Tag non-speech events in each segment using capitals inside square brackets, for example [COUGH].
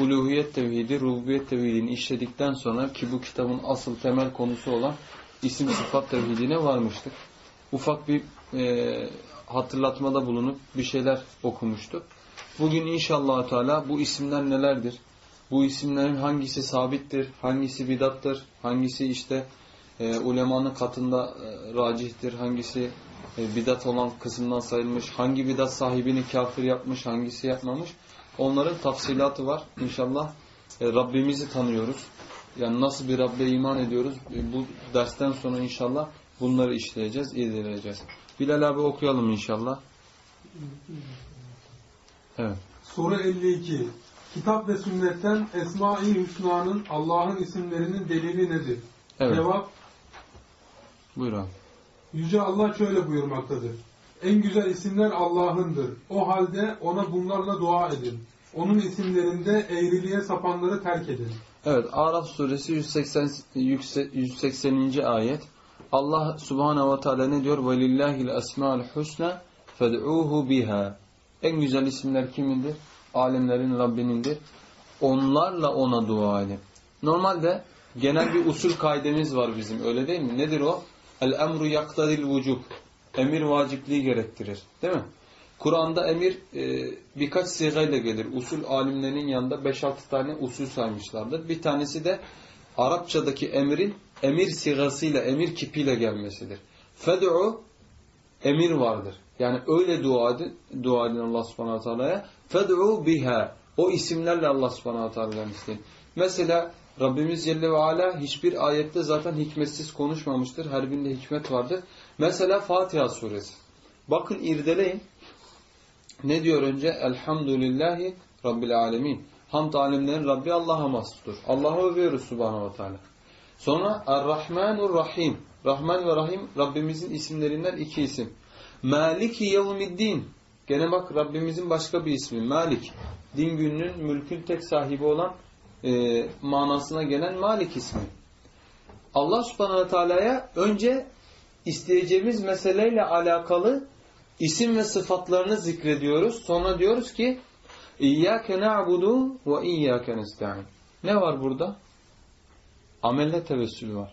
uluhiyet tevhidi, rububiyet tevhidini işledikten sonra ki bu kitabın asıl temel konusu olan isim sıfat tevhidine varmıştık. Ufak bir e, hatırlatmada bulunup bir şeyler okumuştuk. Bugün inşallah Teala bu isimler nelerdir? Bu isimlerin hangisi sabittir, hangisi bidattır, hangisi işte e, ulemanın katında e, racihtir, hangisi e, bidat olan kısımdan sayılmış, hangi bidat sahibini kafir yapmış, hangisi yapmamış. Onların tafsilatı var. İnşallah e, Rabbimizi tanıyoruz. Yani nasıl bir Rabbe iman ediyoruz. E, bu dersten sonra inşallah bunları işleyeceğiz, irdeleyeceğiz. Bilal abi okuyalım inşallah. Evet. Soru 52. Kitap ve sünnetten Esma-i Hüsna'nın Allah'ın isimlerinin delili nedir? Evet. Cevap, Buyur abi. Yüce Allah şöyle buyurmaktadır. En güzel isimler Allah'ındır. O halde ona bunlarla dua edin. Onun isimlerinde eğriliğe sapanları terk edin. Evet, Araf suresi 180. 180. ayet. Allah subhanehu ve teala ne diyor? وَلِلَّهِ الْأَسْمَاءُ الْحُسْنَى فَدْعُوهُ biha. En güzel isimler kimindir? Alemlerin Rabbinindir. Onlarla ona dua edin. Normalde genel bir usul kaidemiz var bizim. Öyle değil mi? Nedir o? El-emru yaktadil vücub. Emir vacipliği gerektirir. Değil mi? Kur'an'da emir e, birkaç sigayla gelir. Usul alimlerinin yanında 5-6 tane usul saymışlardır. Bir tanesi de Arapçadaki emrin emir sigasıyla, emir kipiyle gelmesidir. Fed'u emir vardır. Yani öyle dua edin, dua edin Allah subhanahu teala'ya. Fed'u biha. O isimlerle Allah subhanahu teala'dan isteyin. Mesela Rabbimiz Celle ve Ala hiçbir ayette zaten hikmetsiz konuşmamıştır. Her birinde hikmet vardır. Mesela Fatiha suresi. Bakın irdeleyin. Ne diyor önce? Elhamdülillahi Rabbil alemin. Hamd alemlerin Rabbi Allah'a mahsustur. Allah'ı övüyoruz subhanahu ve teala. Sonra Er-Rahmanur Rahim. Rahman ve Rahim Rabbimizin isimlerinden iki isim. Maliki yevmiddin. Gene bak Rabbimizin başka bir ismi. Malik. Din gününün mülkün tek sahibi olan e, manasına gelen Malik ismi. Allah subhanahu teala'ya önce isteyeceğimiz meseleyle alakalı isim ve sıfatlarını zikrediyoruz. Sonra diyoruz ki İyyâke na'budu ve iyyâke nesta'in. Ne var burada? Amelle tevessül var.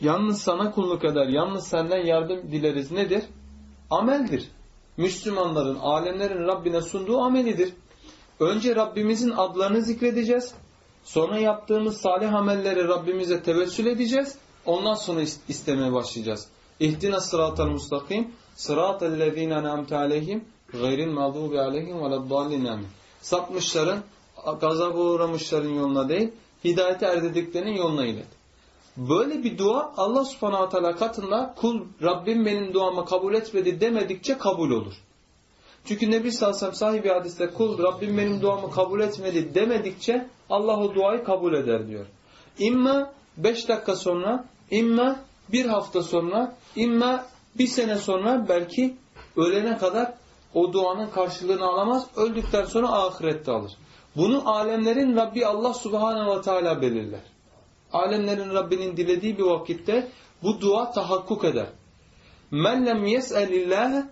Yalnız sana kulluk eder, yalnız senden yardım dileriz nedir? Ameldir. Müslümanların, alemlerin Rabbine sunduğu amelidir. Önce Rabbimizin adlarını zikredeceğiz. Sonra yaptığımız salih amelleri Rabbimize tevessül edeceğiz. Ondan sonra istemeye başlayacağız. İhdina sıratal mustakim sıratellezine en'amte aleyhim gayril mağdubi aleyhim veleddallin amin. Sapmışların, gazaba uğramışların yoluna değil, hidayete erdediklerinin yoluna ilet. Böyle bir dua Allah subhanahu teala katında kul Rabbim benim duamı kabul etmedi demedikçe kabul olur. Çünkü Nebi sellem sahibi hadiste kul Rabbim benim duamı kabul etmedi demedikçe Allah o duayı kabul eder diyor. İmma beş dakika sonra, imma bir hafta sonra, imma bir sene sonra belki ölene kadar o duanın karşılığını alamaz. Öldükten sonra ahirette alır. Bunu alemlerin Rabbi Allah subhanehu ve teala belirler. Alemlerin Rabbinin dilediği bir vakitte bu dua tahakkuk eder. Men lem yes'elillâhe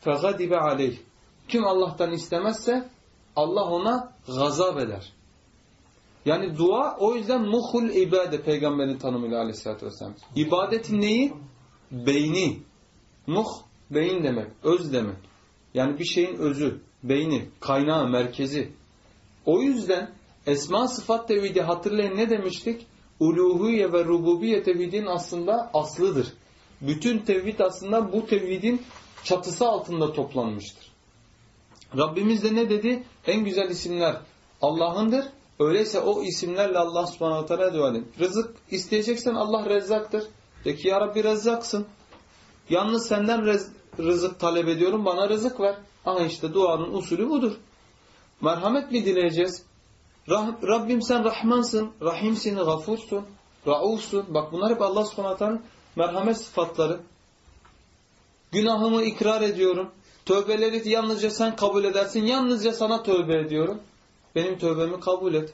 fegadibe aleyh. Kim Allah'tan istemezse Allah ona gazap eder. Yani dua o yüzden muhul ibade peygamberin tanımıyla aleyhissalatü vesselam. İbadetin neyi? Beyni. Muh beyin demek, öz demek. Yani bir şeyin özü, beyni, kaynağı, merkezi. O yüzden Esma sıfat tevhidi hatırlayın ne demiştik? Uluhiye ve rububiye tevhidin aslında aslıdır. Bütün tevhid aslında bu tevhidin çatısı altında toplanmıştır. Rabbimiz de ne dedi? En güzel isimler Allah'ındır. Öyleyse o isimlerle Allah subhanahu teala dua edin. Rızık isteyeceksen Allah rezzaktır. De ki ya Rabbi rezzaksın. Yalnız senden rez rızık talep ediyorum bana rızık ver. Aha işte duanın usulü budur. Merhamet mi dileyeceğiz? Rah Rabbim sen Rahmansın, Rahimsin, Gafursun, Raufsun. Bak bunlar hep Allah subhanahu teala'nın merhamet sıfatları. Günahımı ikrar ediyorum. Tövbeleri yalnızca sen kabul edersin. Yalnızca sana tövbe ediyorum. Benim tövbemi kabul et.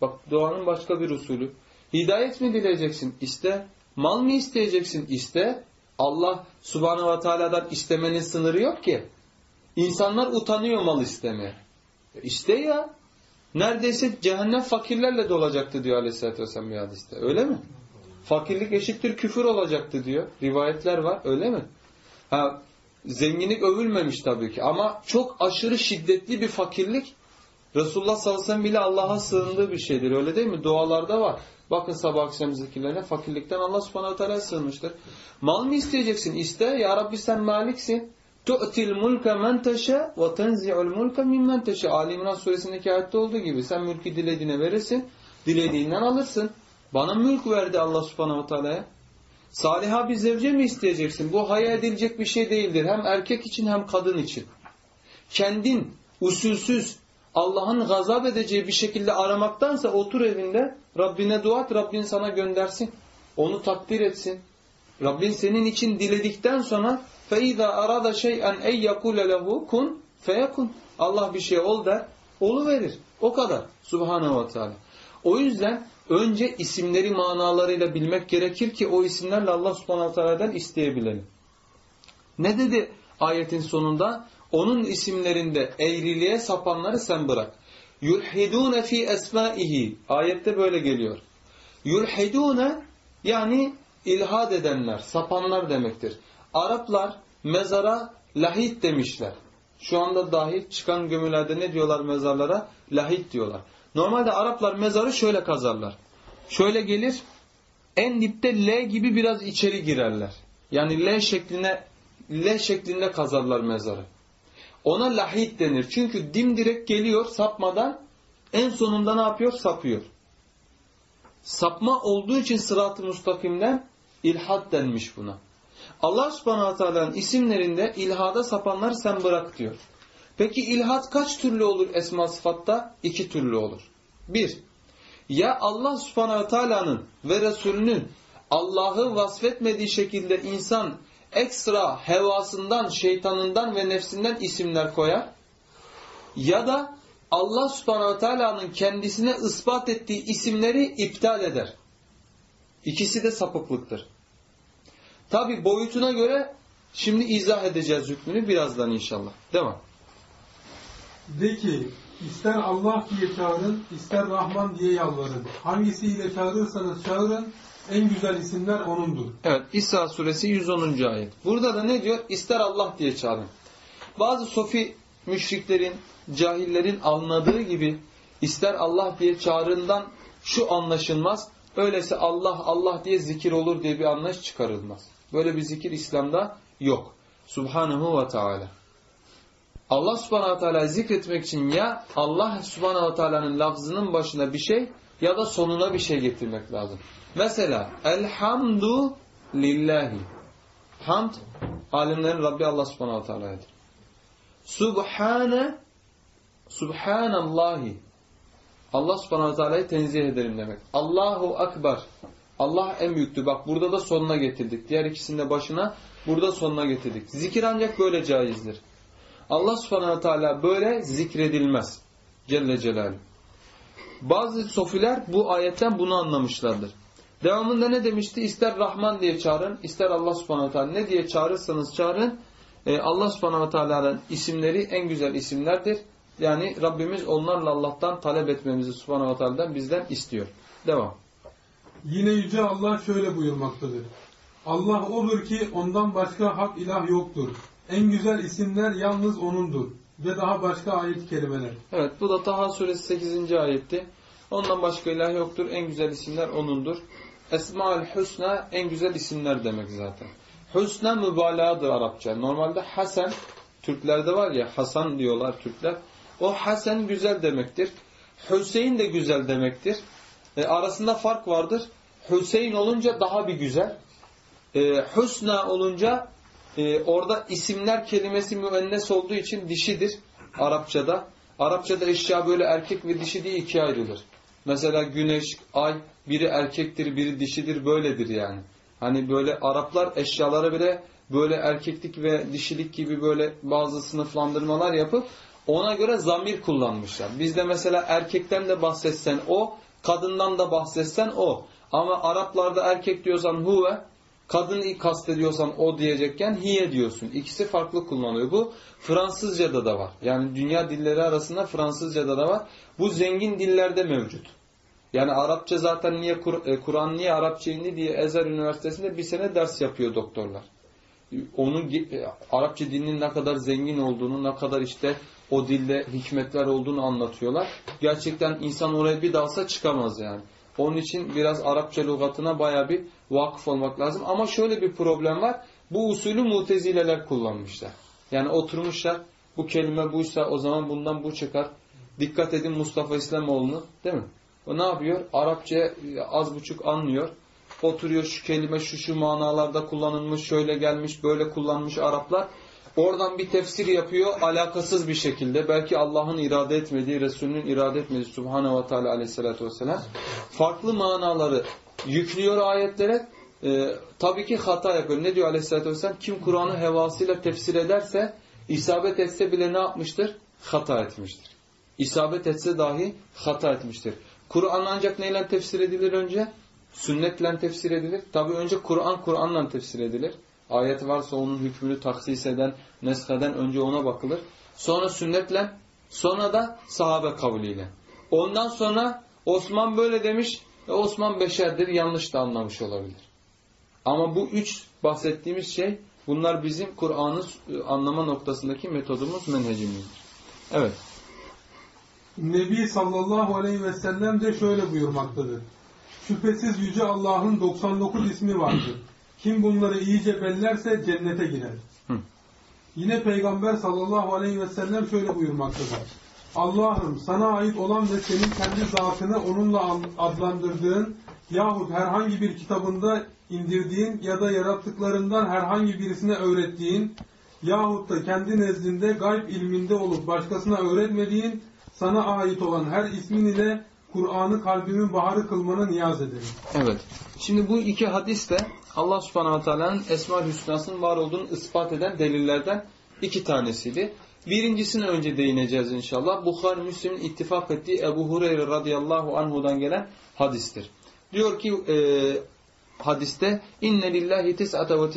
Bak duanın başka bir usulü. Hidayet mi dileyeceksin? İste. Mal mı isteyeceksin? İste. Allah subhanahu ve teala'dan istemenin sınırı yok ki. İnsanlar utanıyor mal istemeye. İste ya. Neredeyse cehennem fakirlerle dolacaktı diyor aleyhissalatü vesselam bir hadiste. Öyle mi? Fakirlik eşittir küfür olacaktı diyor. Rivayetler var. Öyle mi? Ha, zenginlik övülmemiş tabii ki. Ama çok aşırı şiddetli bir fakirlik Resulullah sallallahu aleyhi ve sellem bile Allah'a sığındığı bir şeydir. Öyle değil mi? Dualarda var. Bakın sabah akşam zikirlerine fakirlikten Allah subhanahu teala sığınmıştır. Mal mı isteyeceksin? İste. Ya Rabbi sen maliksin. Tu'til mulke men teşe ve tenzi'ul mulke mimmen teşe. Ali İmran suresindeki ayette olduğu gibi sen mülkü dilediğine verirsin. Dilediğinden alırsın. Bana mülk verdi Allah subhanahu teala'ya. Saliha bir zevce mi isteyeceksin? Bu hayal edilecek bir şey değildir. Hem erkek için hem kadın için. Kendin usulsüz Allah'ın gazap edeceği bir şekilde aramaktansa otur evinde Rabbine dua et, Rabbin sana göndersin. Onu takdir etsin. Rabbin senin için diledikten sonra فَاِذَا arada شَيْئًا اَنْ يَقُولَ لَهُ kun feyekun. Allah bir şey ol der, olu verir. O kadar. Subhanahu ve Teala. O yüzden önce isimleri manalarıyla bilmek gerekir ki o isimlerle Allah subhanahu teala'dan isteyebilelim. Ne dedi ayetin sonunda? Onun isimlerinde eğriliğe sapanları sen bırak. Yulhidune fi esmaihi. Ayette böyle geliyor. Yulhidune yani ilhad edenler, sapanlar demektir. Araplar mezara lahit demişler. Şu anda dahi çıkan gömülerde ne diyorlar mezarlara? Lahit diyorlar. Normalde Araplar mezarı şöyle kazarlar. Şöyle gelir, en dipte L gibi biraz içeri girerler. Yani L şekline L şeklinde kazarlar mezarı. Ona lahit denir. Çünkü dimdirek geliyor sapmadan en sonunda ne yapıyor? Sapıyor. Sapma olduğu için sırat-ı mustakimden ilhad denmiş buna. Allah subhanahu teala'nın isimlerinde ilhada sapanlar sen bırak diyor. Peki ilhad kaç türlü olur esma sıfatta? İki türlü olur. Bir, ya Allah subhanahu teala'nın ve Resulünün Allah'ı vasfetmediği şekilde insan ekstra hevasından, şeytanından ve nefsinden isimler koyar. Ya da Allah subhanahu teala'nın kendisine ispat ettiği isimleri iptal eder. İkisi de sapıklıktır. Tabi boyutuna göre şimdi izah edeceğiz hükmünü birazdan inşallah. Devam. De ki ister Allah diye çağırın, ister Rahman diye yalvarın. Hangisiyle çağırırsanız çağırın, en güzel isimler O'nundur. Evet İsra suresi 110. ayet. Burada da ne diyor? İster Allah diye çağırın. Bazı sofi müşriklerin, cahillerin anladığı gibi ister Allah diye çağrından şu anlaşılmaz. Öyleyse Allah Allah diye zikir olur diye bir anlayış çıkarılmaz. Böyle bir zikir İslam'da yok. Subhanahu ve Teala. Allah subhanahu wa ta'ala zikretmek için ya Allah subhanahu wa ta'ala'nın lafzının başına bir şey ya da sonuna bir şey getirmek lazım. Mesela elhamdu lillahi. Hamd alimlerin Rabbi Allah subhanahu wa ta'ala'dır. Subhane Subhanallahi. Allah subhanahu wa ta'ala'yı tenzih ederim demek. Allahu akbar. Allah en büyüktür. Bak burada da sonuna getirdik. Diğer ikisinde başına burada sonuna getirdik. Zikir ancak böyle caizdir. Allah subhanahu teala böyle zikredilmez. Celle Celaluhu. Bazı sofiler bu ayetten bunu anlamışlardır. Devamında ne demişti? İster Rahman diye çağırın, ister Allah subhanahu teala ne diye çağırırsanız çağırın. Ee, Allah subhanahu teala'nın isimleri en güzel isimlerdir. Yani Rabbimiz onlarla Allah'tan talep etmemizi subhanahu teala'dan bizden istiyor. Devam. Yine Yüce Allah şöyle buyurmaktadır. Allah odur ki ondan başka hak ilah yoktur. En güzel isimler yalnız O'nundur. Ve daha başka ayet kelimeler. Evet bu da Taha suresi 8. ayetti. Ondan başka ilah yoktur. En güzel isimler O'nundur. Esmaül Hüsna en güzel isimler demek zaten. Hüsna mübalağadır Arapça. Normalde Hasan, Türklerde var ya Hasan diyorlar Türkler. O Hasan güzel demektir. Hüseyin de güzel demektir. E, arasında fark vardır. Hüseyin olunca daha bir güzel. E, Hüsna olunca e, orada isimler kelimesi müennes olduğu için dişidir Arapçada. Arapçada eşya böyle erkek ve dişi diye ikiye ayrılır. Mesela güneş, ay biri erkektir, biri dişidir böyledir yani. Hani böyle Araplar eşyalara bile böyle erkeklik ve dişilik gibi böyle bazı sınıflandırmalar yapıp ona göre zamir kullanmışlar. Bizde mesela erkekten de bahsetsen o, kadından da bahsetsen o. Ama Araplarda erkek diyorsan huve, kadın kastediyorsan o diyecekken hiye diyorsun. İkisi farklı kullanılıyor. Bu Fransızca'da da var. Yani dünya dilleri arasında Fransızca'da da var. Bu zengin dillerde mevcut. Yani Arapça zaten niye e, Kur'an niye Arapça indi diye Ezer Üniversitesi'nde bir sene ders yapıyor doktorlar. Onun e, Arapça dilinin ne kadar zengin olduğunu, ne kadar işte o dilde hikmetler olduğunu anlatıyorlar. Gerçekten insan oraya bir dalsa çıkamaz yani. Onun için biraz Arapça lügatına baya bir vakıf olmak lazım. Ama şöyle bir problem var. Bu usulü mutezileler kullanmışlar. Yani oturmuşlar bu kelime buysa o zaman bundan bu çıkar. Dikkat edin Mustafa İslamoğlu'nu değil mi? O ne yapıyor? Arapça az buçuk anlıyor. Oturuyor şu kelime şu şu manalarda kullanılmış, şöyle gelmiş, böyle kullanmış Araplar. Oradan bir tefsir yapıyor alakasız bir şekilde. Belki Allah'ın irade etmediği, Resulünün irade etmediği Subhanahu ve Teala aleyhissalatü vesselam. Farklı manaları yüklüyor ayetlere. Ee, tabii ki hata yapıyor. Ne diyor aleyhissalatü vesselam? Kim Kur'an'ı hevasıyla tefsir ederse, isabet etse bile ne yapmıştır? Hata etmiştir. İsabet etse dahi hata etmiştir. Kur'an ancak neyle tefsir edilir önce? Sünnetle tefsir edilir. Tabi önce Kur'an Kur'an'la tefsir edilir. Ayet varsa onun hükmünü taksis eden, nesheden önce ona bakılır. Sonra sünnetle, sonra da sahabe kavliyle. Ondan sonra Osman böyle demiş ve Osman beşerdir yanlış da anlamış olabilir. Ama bu üç bahsettiğimiz şey bunlar bizim Kur'an'ı anlama noktasındaki metodumuz, menhecimizdir. Evet. Nebi sallallahu aleyhi ve sellem de şöyle buyurmaktadır. Şüphesiz Yüce Allah'ın 99 ismi vardır. Kim bunları iyice bellerse cennete girer. Hı. Yine Peygamber sallallahu aleyhi ve sellem şöyle buyurmaktadır. Allah'ım sana ait olan ve senin kendi zatını onunla adlandırdığın yahut herhangi bir kitabında indirdiğin ya da yarattıklarından herhangi birisine öğrettiğin yahut da kendi nezdinde gayb ilminde olup başkasına öğretmediğin sana ait olan her ismin ile Kur'an'ı kalbimin baharı kılmanı niyaz ederim. Evet. Şimdi bu iki hadis de Allah subhanahu teala'nın Esma-ül Hüsna'sının var olduğunu ispat eden delillerden iki tanesiydi. Birincisine önce değineceğiz inşallah. Bukhari Müslim'in ittifak ettiği Ebu Hureyre radıyallahu anhudan gelen hadistir. Diyor ki e, hadiste inne lillahi tis'ate ve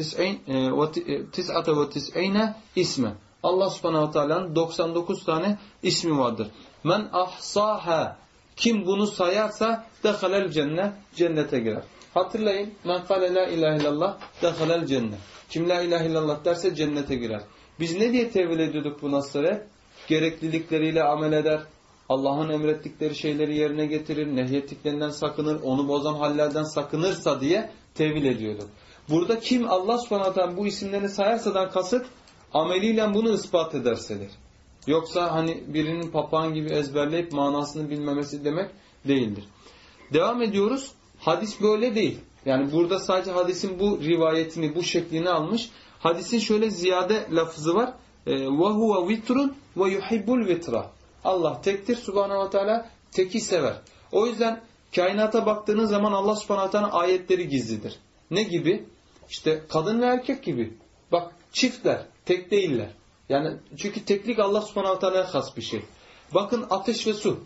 tis'ate ve tis'ine isme. Allah subhanahu teala'nın 99 tane ismi vardır. Men ahsaha kim bunu sayarsa dehalel cennet cennete girer. Hatırlayın. Men kâle la ilahe illallah dehalel cennet. Kim la ilahe illallah derse cennete girer. Biz ne diye tevil ediyorduk bu nasları? Gereklilikleriyle amel eder. Allah'ın emrettikleri şeyleri yerine getirir. Nehyettiklerinden sakınır. Onu bozan hallerden sakınırsa diye tevil ediyorduk. Burada kim Allah subhanahu bu isimlerini sayarsadan kasıt ameliyle bunu ispat edersedir. Yoksa hani birinin papağan gibi ezberleyip manasını bilmemesi demek değildir. Devam ediyoruz. Hadis böyle değil. Yani burada sadece hadisin bu rivayetini, bu şeklini almış. Hadisin şöyle ziyade lafızı var. وَهُوَ vitrun وَيُحِبُّ vitra. Allah tektir subhanahu wa ta'ala teki sever. O yüzden kainata baktığınız zaman Allah subhanahu wa ta'ala ayetleri gizlidir. Ne gibi? İşte kadın ve erkek gibi. Bak çiftler, tek değiller. Yani çünkü teklik Allah subhanahu teala'ya has bir şey. Bakın ateş ve su.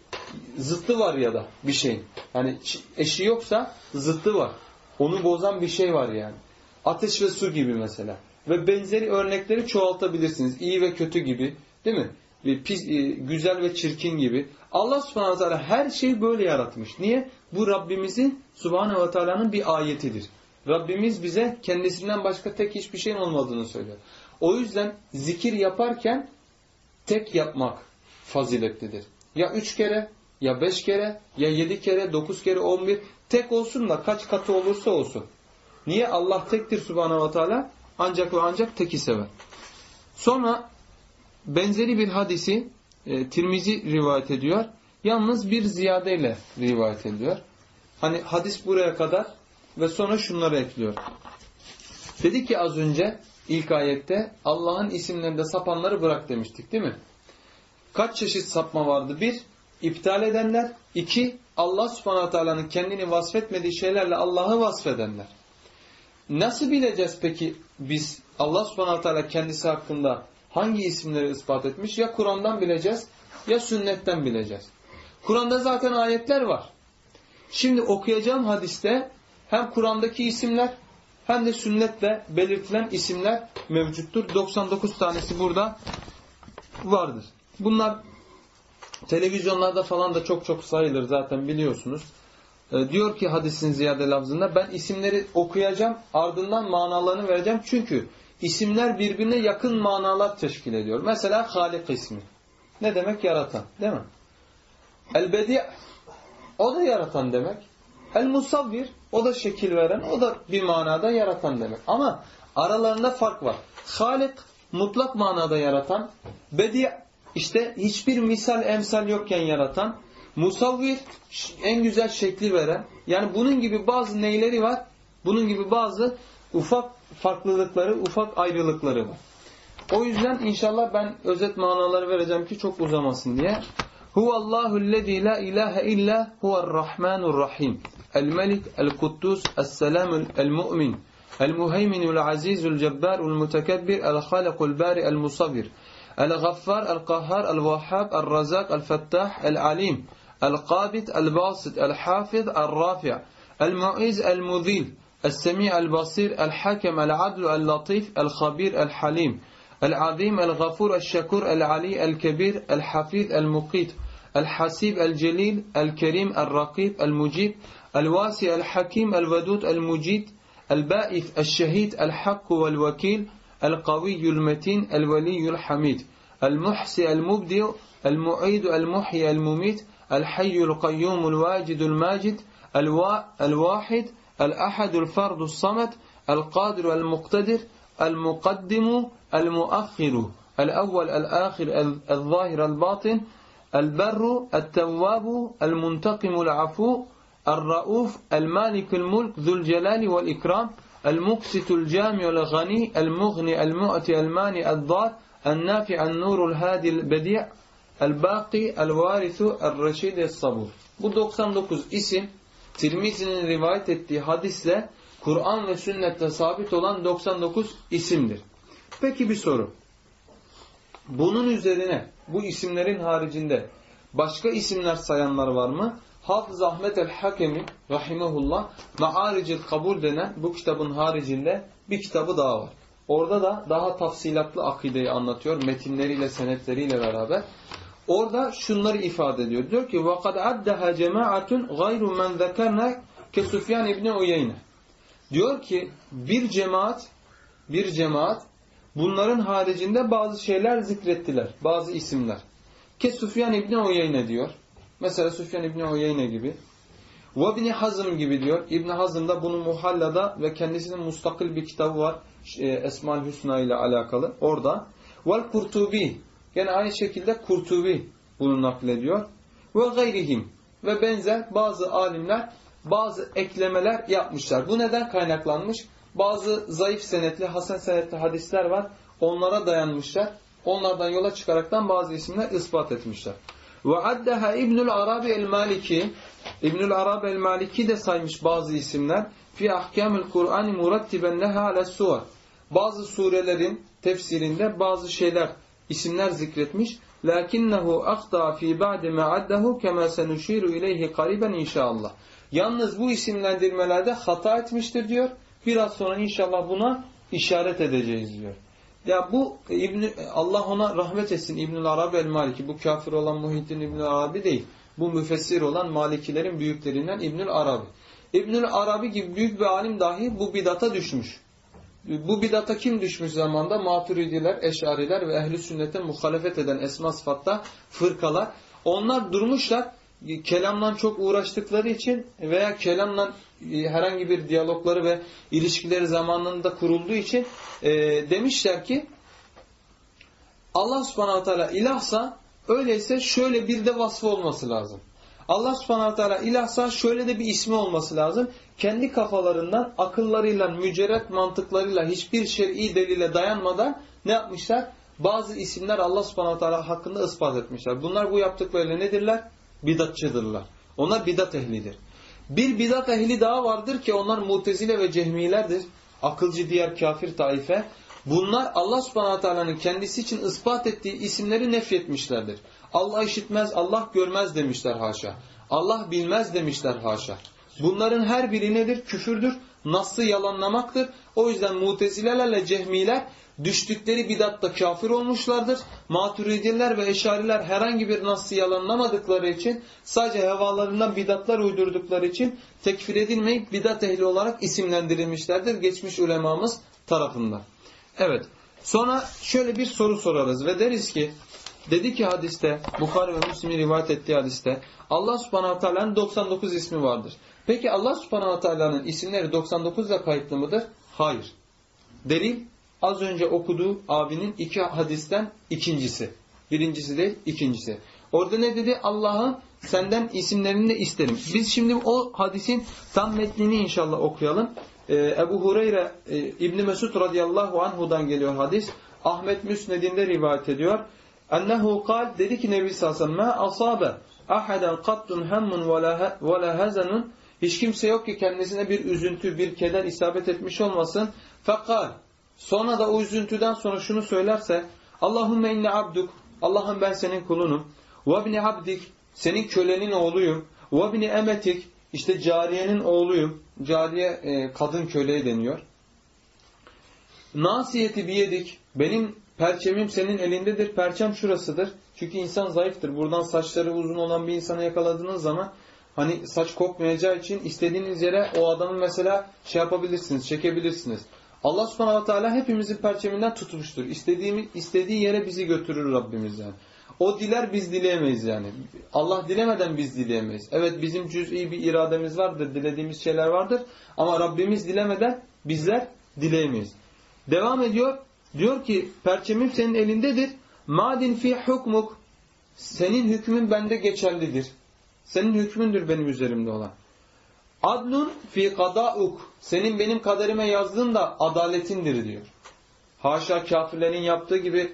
Zıttı var ya da bir şeyin. Yani eşi yoksa zıttı var. Onu bozan bir şey var yani. Ateş ve su gibi mesela. Ve benzeri örnekleri çoğaltabilirsiniz. İyi ve kötü gibi. Değil mi? Pis, e, güzel ve çirkin gibi. Allah subhanahu teala her şeyi böyle yaratmış. Niye? Bu Rabbimizin subhanahu teala'nın bir ayetidir. Rabbimiz bize kendisinden başka tek hiçbir şeyin olmadığını söylüyor. O yüzden zikir yaparken tek yapmak faziletlidir. Ya üç kere, ya beş kere ya yedi kere, dokuz kere, on bir. Tek olsun da kaç katı olursa olsun. Niye? Allah tektir subhanahu ve teala. Ancak ve ancak teki sever. Sonra benzeri bir hadisi e, Tirmizi rivayet ediyor. Yalnız bir ziyadeyle rivayet ediyor. Hani hadis buraya kadar ve sonra şunları ekliyor. Dedi ki az önce ilk ayette Allah'ın isimlerinde sapanları bırak demiştik değil mi? Kaç çeşit sapma vardı? Bir, iptal edenler. iki Allah subhanahu teala'nın kendini vasfetmediği şeylerle Allah'ı vasfedenler. Nasıl bileceğiz peki biz Allah subhanahu teala kendisi hakkında hangi isimleri ispat etmiş? Ya Kur'an'dan bileceğiz ya sünnetten bileceğiz. Kur'an'da zaten ayetler var. Şimdi okuyacağım hadiste hem Kur'an'daki isimler hem de sünnetle belirtilen isimler mevcuttur. 99 tanesi burada vardır. Bunlar televizyonlarda falan da çok çok sayılır zaten biliyorsunuz. E, diyor ki hadisin ziyade lafzında ben isimleri okuyacağım ardından manalarını vereceğim. Çünkü isimler birbirine yakın manalar teşkil ediyor. Mesela Halik ismi. Ne demek? Yaratan. Değil mi? El-Bedi' o da yaratan demek. El-Musavvir o da şekil veren, o da bir manada yaratan demek. Ama aralarında fark var. Halik mutlak manada yaratan, Bedi' işte hiçbir misal emsal yokken yaratan, Musavvir en güzel şekli veren. Yani bunun gibi bazı neyleri var? Bunun gibi bazı ufak farklılıkları, ufak ayrılıkları var. O yüzden inşallah ben özet manaları vereceğim ki çok uzamasın diye. Huvallahu ellezî la ilahe illa huvarrahmanurrahim. الملك القدوس السلام المؤمن المهيمن العزيز الجبار المتكبر الخالق البارئ المصبر الغفار القهار الوهاب الرزاق الفتاح العليم القابض الباسط الحافظ الرافع المعيز المذيل السميع البصير الحكم العدل اللطيف الخبير الحليم العظيم الغفور الشكور العلي الكبير الحفيظ المقيت الحسيب الجليل الكريم الرقيب المجيب الواسع الحكيم الودود المجيد البائث الشهيد الحق والوكيل القوي المتين الولي الحميد المحسي المبدع المعيد المحيي المميت الحي القيوم الواجد الماجد الواحد الأحد الفرد الصمد القادر المقتدر المقدم المؤخر الأول الآخر الظاهر الباطن البر التواب المنتقم العفو Er-Rauf el-Malikul Mulk zul celali vel ikram el-Muksitul Camiul Gani el-Mughni el-Mu'ti el-Mani el-Dar el-Nafi el-Nurul Hadi el-Bedi' el-Baqi el-Varisu el-Reşid el-Sabur. Bu 99 isim Tirmizi'nin rivayet ettiği hadisle Kur'an ve sünnette sabit olan 99 isimdir. Peki bir soru. Bunun üzerine bu isimlerin haricinde başka isimler sayanlar var mı? Hafız Ahmet el-Hakemi rahimehullah Ma'aricil Kabul denen bu kitabın haricinde bir kitabı daha var. Orada da daha tafsilatlı akideyi anlatıyor metinleriyle senetleriyle beraber. Orada şunları ifade ediyor. Diyor ki وَقَدْ عَدَّهَا جَمَاعَةٌ غَيْرُ مَنْ ذَكَرْنَا كَسُفْيَانِ İbni Uyeyne. Diyor ki bir cemaat bir cemaat bunların haricinde bazı şeyler zikrettiler. Bazı isimler. Ke Sufyan İbni Uyeyne diyor. Mesela Sufyan İbni Uyeyne gibi. Ve İbni Hazım gibi diyor. İbni Hazım da bunun muhallada ve kendisinin mustakil bir kitabı var. E, Esma-ül Hüsna ile alakalı. Orada. Vel Kurtubi Gene aynı şekilde Kurtubi bunu naklediyor. Ve gayrihim ve benzer bazı alimler bazı eklemeler yapmışlar. Bu neden kaynaklanmış? Bazı zayıf senetli, hasen senetli hadisler var. Onlara dayanmışlar. Onlardan yola çıkaraktan bazı isimler ispat etmişler. Ve addeha İbnül Arabi el-Maliki İbnül Arabi el-Maliki de saymış bazı isimler. Fi ahkamil Kur'an murattiben leha ala suvar. Bazı surelerin tefsirinde bazı şeyler isimler zikretmiş. Lakinnehu akta fi ba'de ma addehu kema senuşiru ileyhi kariben inşallah. Yalnız bu isimlendirmelerde hata etmiştir diyor. Biraz sonra inşallah buna işaret edeceğiz diyor. Ya bu İbn Allah ona rahmet etsin İbnül Arabi el-Maliki. Bu kafir olan Muhittin İbnül Arabi değil. Bu müfessir olan Malikilerin büyüklerinden İbnül Arabi. İbnül Arabi gibi büyük bir alim dahi bu bidata düşmüş. Bu bidata kim düşmüş zamanda? Maturidiler, Eşariler ve ehli sünnete muhalefet eden esma sıfatta fırkalar. Onlar durmuşlar. kelamla çok uğraştıkları için veya kelamla e, herhangi bir diyalogları ve ilişkileri zamanında kurulduğu için e, demişler ki Allah subhanahu teala ilahsa öyleyse şöyle bir de vasfı olması lazım. Allah subhanahu teala ilahsa şöyle de bir ismi olması lazım. Kendi kafalarından akıllarıyla, mücerret mantıklarıyla hiçbir şer'i delile dayanmadan ne yapmışlar? Bazı isimler Allah subhanahu teala hakkında ispat etmişler. Bunlar bu yaptıklarıyla nedirler? Bidatçıdırlar. Onlar bidat ehlidir. Bir bidat ehli daha vardır ki onlar mutezile ve cehmilerdir. Akılcı diğer kafir taife. Bunlar Allah subhanahu teala'nın kendisi için ispat ettiği isimleri nefyetmişlerdir. Allah işitmez, Allah görmez demişler haşa. Allah bilmez demişler haşa. Bunların her biri nedir? Küfürdür. Nas'ı yalanlamaktır. O yüzden mutezilelerle cehmiler düştükleri bidatta kafir olmuşlardır. Maturidiler ve eşariler herhangi bir Nas'ı yalanlamadıkları için sadece hevalarından bidatlar uydurdukları için tekfir edilmeyip bidat ehli olarak isimlendirilmişlerdir geçmiş ulemamız tarafından. Evet. Sonra şöyle bir soru sorarız ve deriz ki dedi ki hadiste Bukhari ve Müslim'in rivayet ettiği hadiste Allah subhanahu teala'nın 99 ismi vardır. Peki Allah subhanahu teala'nın isimleri 99 ile kayıtlı mıdır? Hayır. Delil az önce okuduğu abinin iki hadisten ikincisi. Birincisi değil ikincisi. Orada ne dedi? Allah'ın senden isimlerini de isterim. Biz şimdi o hadisin tam metnini inşallah okuyalım. Ee, Ebu Hureyre e, İbni Mesud radıyallahu anhudan geliyor hadis. Ahmet Müsned'inde rivayet ediyor. Ennehu kal dedi ki Nebi sallallahu aleyhi ve sellem asabe ahaden kattun hemmun ve la hazenun hiç kimse yok ki kendisine bir üzüntü, bir keder isabet etmiş olmasın. Fakat sonra da o üzüntüden sonra şunu söylerse Allahümme inne abduk Allah'ım ben senin kulunum. Ve bni abdik senin kölenin oğluyum. Ve bni emetik işte cariyenin oğluyum. Cariye e, kadın köleye deniyor. Nasiyeti biyedik. Benim perçemim senin elindedir. Perçem şurasıdır. Çünkü insan zayıftır. Buradan saçları uzun olan bir insana yakaladığınız zaman hani saç kokmayacağı için istediğiniz yere o adamı mesela şey yapabilirsiniz, çekebilirsiniz. Allah subhanahu teala hepimizin perçeminden tutmuştur. İstediğimi, istediği yere bizi götürür Rabbimiz yani. O diler biz dileyemeyiz yani. Allah dilemeden biz dileyemeyiz. Evet bizim cüz'i bir irademiz vardır, dilediğimiz şeyler vardır. Ama Rabbimiz dilemeden bizler dileyemeyiz. Devam ediyor. Diyor ki perçemim senin elindedir. Madin fi hukmuk. Senin hükmün bende geçerlidir. Senin hükmündür benim üzerimde olan. Adlun fi kadauk. Senin benim kaderime yazdığın da adaletindir diyor. Haşa kafirlerin yaptığı gibi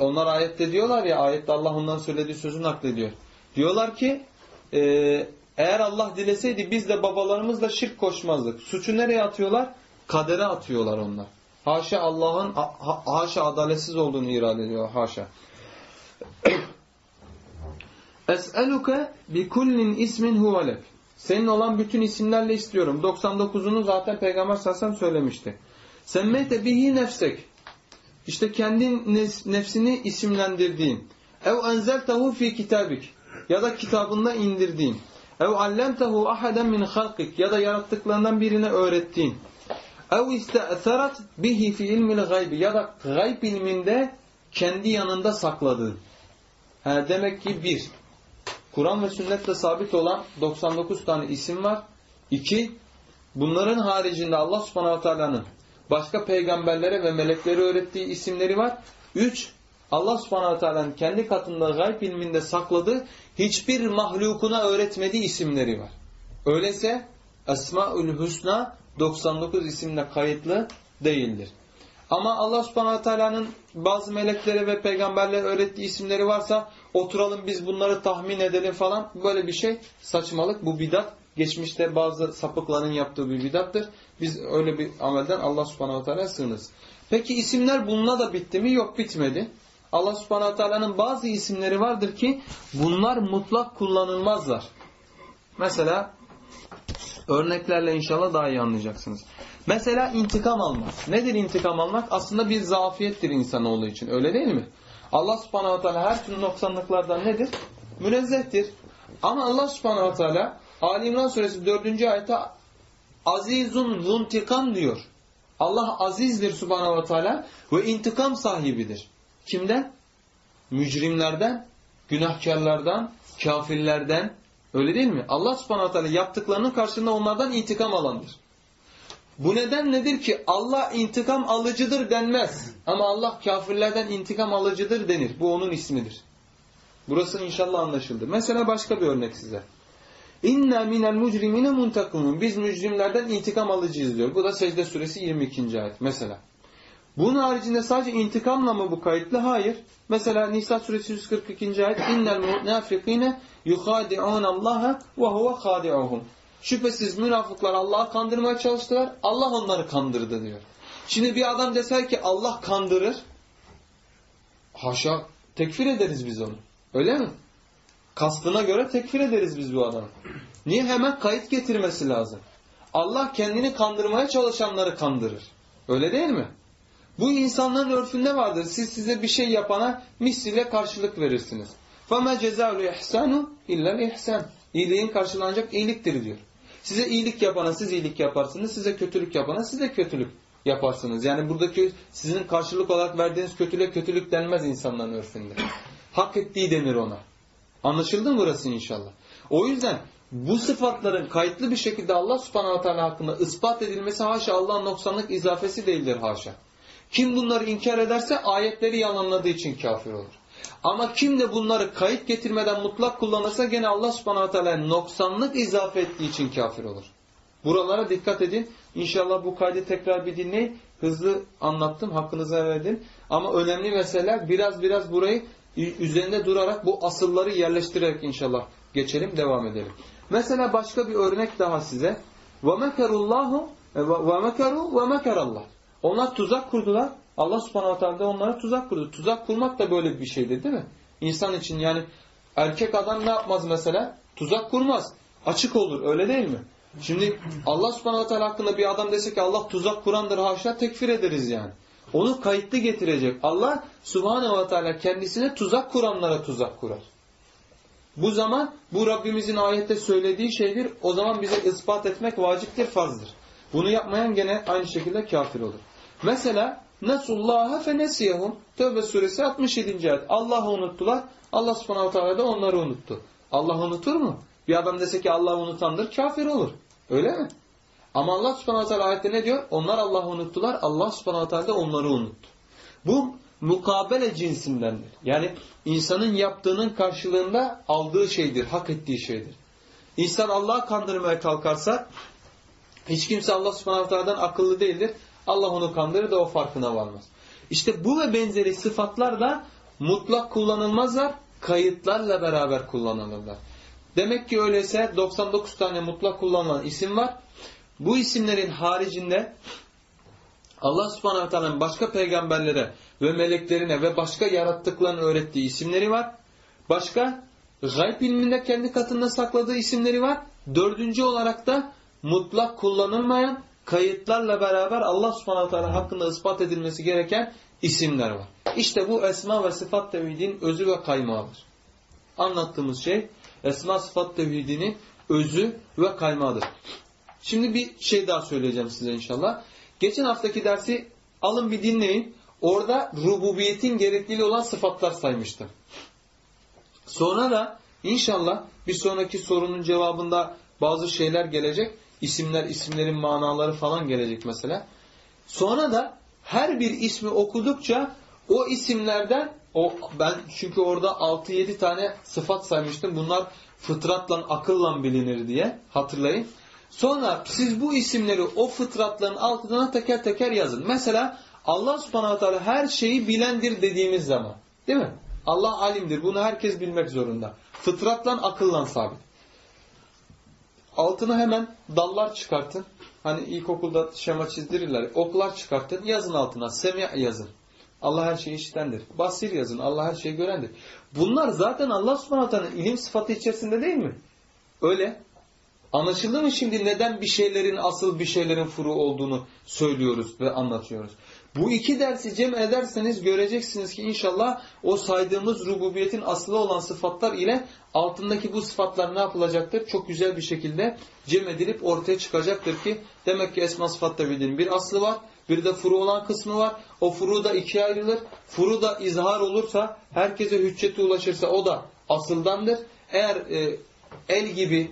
onlar ayette diyorlar ya ayette Allah ondan söylediği sözü naklediyor. Diyorlar ki e, eğer Allah dileseydi biz de babalarımızla şirk koşmazdık. Suçu nereye atıyorlar? Kadere atıyorlar onlar. Haşa Allah'ın ha, haşa adaletsiz olduğunu irade ediyor. Haşa. [CLEARS THROAT] Es'eluke bi kullin ismin huvelek. Senin olan bütün isimlerle istiyorum. 99'unu zaten Peygamber sallallahu söylemişti. Semmeyte bihi nefsek. İşte kendi nefsini isimlendirdiğin. Ev enzeltehu fi kitabik. Ya da kitabında indirdiğin. Ev allemtehu ahaden min halkik. Ya da yarattıklarından birine öğrettiğin. Ev iste'serat bihi fi ilmil gaybi. Ya da gayb ilminde kendi yanında sakladığın. Ha, demek ki bir, Kur'an ve sünnette sabit olan 99 tane isim var. İki, bunların haricinde Allah subhanahu teala'nın başka peygamberlere ve meleklere öğrettiği isimleri var. Üç, Allah subhanahu teala'nın kendi katında gayb ilminde sakladığı hiçbir mahlukuna öğretmediği isimleri var. Öyleyse Esmaül Hüsna 99 isimle kayıtlı değildir. Ama Allah subhanahu teala'nın bazı meleklere ve peygamberlere öğrettiği isimleri varsa oturalım biz bunları tahmin edelim falan böyle bir şey saçmalık. Bu bidat geçmişte bazı sapıkların yaptığı bir bidattır. Biz öyle bir amelden Allah subhanahu teala sığınırız. Peki isimler bununla da bitti mi? Yok bitmedi. Allah subhanahu teala'nın bazı isimleri vardır ki bunlar mutlak kullanılmazlar. Mesela örneklerle inşallah daha iyi anlayacaksınız. Mesela intikam almak. Nedir intikam almak? Aslında bir zafiyettir insanoğlu için. Öyle değil mi? Allah subhanahu teala her türlü noksanlıklardan nedir? Münezzehtir. Ama Allah subhanahu teala Ali İmran suresi 4. ayette azizun zuntikam diyor. Allah azizdir subhanahu teala ve intikam sahibidir. Kimden? Mücrimlerden, günahkarlardan, kafirlerden, Öyle değil mi? Allah subhanahu teala yaptıklarının karşılığında onlardan intikam alandır. Bu neden nedir ki Allah intikam alıcıdır denmez. Ama Allah kafirlerden intikam alıcıdır denir. Bu onun ismidir. Burası inşallah anlaşıldı. Mesela başka bir örnek size. İnna minel mucrimine muntakimun. Biz mücrimlerden intikam alıcıyız diyor. Bu da secde suresi 22. ayet. Mesela. Bunun haricinde sadece intikamla mı bu kayıtlı? Hayır. Mesela Nisa suresi 142. ayet. İnnel munafikine yuhadi'un Allah'a ve huve hadi'uhum. Şüphesiz münafıklar Allah'ı kandırmaya çalıştılar. Allah onları kandırdı diyor. Şimdi bir adam deser ki Allah kandırır. Haşa tekfir ederiz biz onu. Öyle mi? Kastına göre tekfir ederiz biz bu adamı. Niye? Hemen kayıt getirmesi lazım. Allah kendini kandırmaya çalışanları kandırır. Öyle değil mi? Bu insanların örfünde vardır. Siz size bir şey yapana misliyle karşılık verirsiniz. فَمَا جَزَاءُ الْاِحْسَانُ اِلَّا الْاِحْسَانُ İyiliğin karşılanacak iyiliktir diyor. Size iyilik yapana siz iyilik yaparsınız. Size kötülük yapana siz de kötülük yaparsınız. Yani buradaki sizin karşılık olarak verdiğiniz kötülüğe kötülük denmez insanların örfünde. Hak ettiği denir ona. Anlaşıldı mı burası inşallah? O yüzden bu sıfatların kayıtlı bir şekilde Allah subhanahu teala hakkında ispat edilmesi haşa Allah'ın noksanlık izafesi değildir haşa. Kim bunları inkar ederse ayetleri yalanladığı için kafir olur. Ama kim de bunları kayıt getirmeden mutlak kullanırsa gene Allah subhanahu teala noksanlık izafe ettiği için kafir olur. Buralara dikkat edin. İnşallah bu kaydı tekrar bir dinleyin. Hızlı anlattım. Hakkınızı verin. Ama önemli meseleler biraz biraz burayı üzerinde durarak bu asılları yerleştirerek inşallah geçelim, devam edelim. Mesela başka bir örnek daha size. وَمَكَرُ اللّٰهُ وَمَكَرُوا وَمَكَرَ اللّٰهُ onlar tuzak kurdular. Allah subhanahu teala da onlara tuzak kurdu. Tuzak kurmak da böyle bir şeydir değil mi? İnsan için yani erkek adam ne yapmaz mesela? Tuzak kurmaz. Açık olur öyle değil mi? Şimdi Allah subhanahu teala hakkında bir adam dese ki Allah tuzak kurandır haşa tekfir ederiz yani. Onu kayıtlı getirecek. Allah subhanehu ve teala kendisine tuzak kuranlara tuzak kurar. Bu zaman bu Rabbimizin ayette söylediği şeydir. O zaman bize ispat etmek vaciptir, farzdır. Bunu yapmayan gene aynı şekilde kafir olur. Mesela Nesullaha fe nesiyehum. Tövbe suresi 67. ayet. Allah'ı unuttular. Allah subhanahu teala da onları unuttu. Allah unutur mu? Bir adam dese ki Allah'ı unutandır kafir olur. Öyle mi? Ama Allah subhanahu teala ayette ne diyor? Onlar Allah'ı unuttular. Allah subhanahu teala da onları unuttu. Bu mukabele cinsindendir. Yani insanın yaptığının karşılığında aldığı şeydir, hak ettiği şeydir. İnsan Allah'ı kandırmaya kalkarsa hiç kimse Allah subhanahu teala'dan akıllı değildir. Allah onu kandırır da o farkına varmaz. İşte bu ve benzeri sıfatlar da mutlak kullanılmazlar, kayıtlarla beraber kullanılırlar. Demek ki öyleyse 99 tane mutlak kullanılan isim var. Bu isimlerin haricinde Allah subhanahu teala'nın başka peygamberlere ve meleklerine ve başka yarattıklarını öğrettiği isimleri var. Başka gayb ilminde kendi katında sakladığı isimleri var. Dördüncü olarak da mutlak kullanılmayan kayıtlarla beraber Allah subhanahu teala hakkında ispat edilmesi gereken isimler var. İşte bu esma ve sıfat tevhidin özü ve kaymağıdır. Anlattığımız şey esma sıfat tevhidinin özü ve kaymağıdır. Şimdi bir şey daha söyleyeceğim size inşallah. Geçen haftaki dersi alın bir dinleyin. Orada rububiyetin gerekliliği olan sıfatlar saymıştım. Sonra da inşallah bir sonraki sorunun cevabında bazı şeyler gelecek. İsimler, isimlerin manaları falan gelecek mesela. Sonra da her bir ismi okudukça o isimlerden o ben çünkü orada 6-7 tane sıfat saymıştım. Bunlar fıtratla, akılla bilinir diye hatırlayın. Sonra siz bu isimleri o fıtratların altına teker teker yazın. Mesela Allah subhanahu teala her şeyi bilendir dediğimiz zaman. Değil mi? Allah alimdir. Bunu herkes bilmek zorunda. Fıtratla akılla sabit. Altına hemen dallar çıkartın. Hani ilkokulda şema çizdirirler. Oklar çıkartın. Yazın altına. Semya yazın. Allah her şeyi işitendir. Basir yazın. Allah her şeyi görendir. Bunlar zaten Allah subhanahu ilim sıfatı içerisinde değil mi? Öyle. Anlaşıldı mı şimdi neden bir şeylerin asıl bir şeylerin furu olduğunu söylüyoruz ve anlatıyoruz. Bu iki dersi cem ederseniz göreceksiniz ki inşallah o saydığımız rububiyetin aslı olan sıfatlar ile altındaki bu sıfatlar ne yapılacaktır? Çok güzel bir şekilde cem edilip ortaya çıkacaktır ki demek ki esma sıfat tevhidinin bir aslı var. Bir de furu olan kısmı var. O furu da ikiye ayrılır. Furu da izhar olursa, herkese hüccete ulaşırsa o da asıldandır. Eğer e, el gibi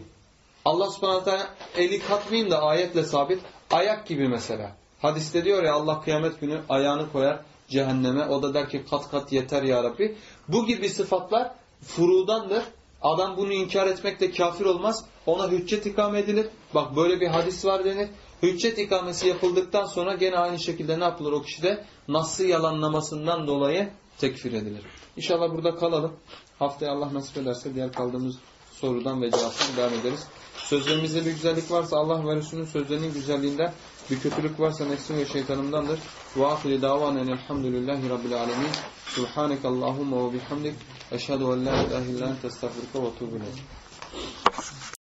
Allah subhanahu teala eli katmayayım da ayetle sabit. Ayak gibi mesela. Hadiste diyor ya Allah kıyamet günü ayağını koyar cehenneme. O da der ki kat kat yeter ya Rabbi. Bu gibi sıfatlar furudandır. Adam bunu inkar etmekle kafir olmaz. Ona hüccet ikame edilir. Bak böyle bir hadis var denir. Hüccet ikamesi yapıldıktan sonra gene aynı şekilde ne yapılır o kişide? Nas'ı yalanlamasından dolayı tekfir edilir. İnşallah burada kalalım. Haftaya Allah nasip ederse diğer kaldığımız sorudan ve cevaptan devam ederiz. Sözlerimizde bir güzellik varsa Allah ve Resulünün sözlerinin güzelliğinden, bir kötülük varsa nefsim ve şeytanımdandır. Ve ahiri davanen elhamdülillahi rabbil alemin. Subhaneke Allahumma ve bihamdik. Eşhedü en la ilahe illa ente estağfurullah ve tuğbu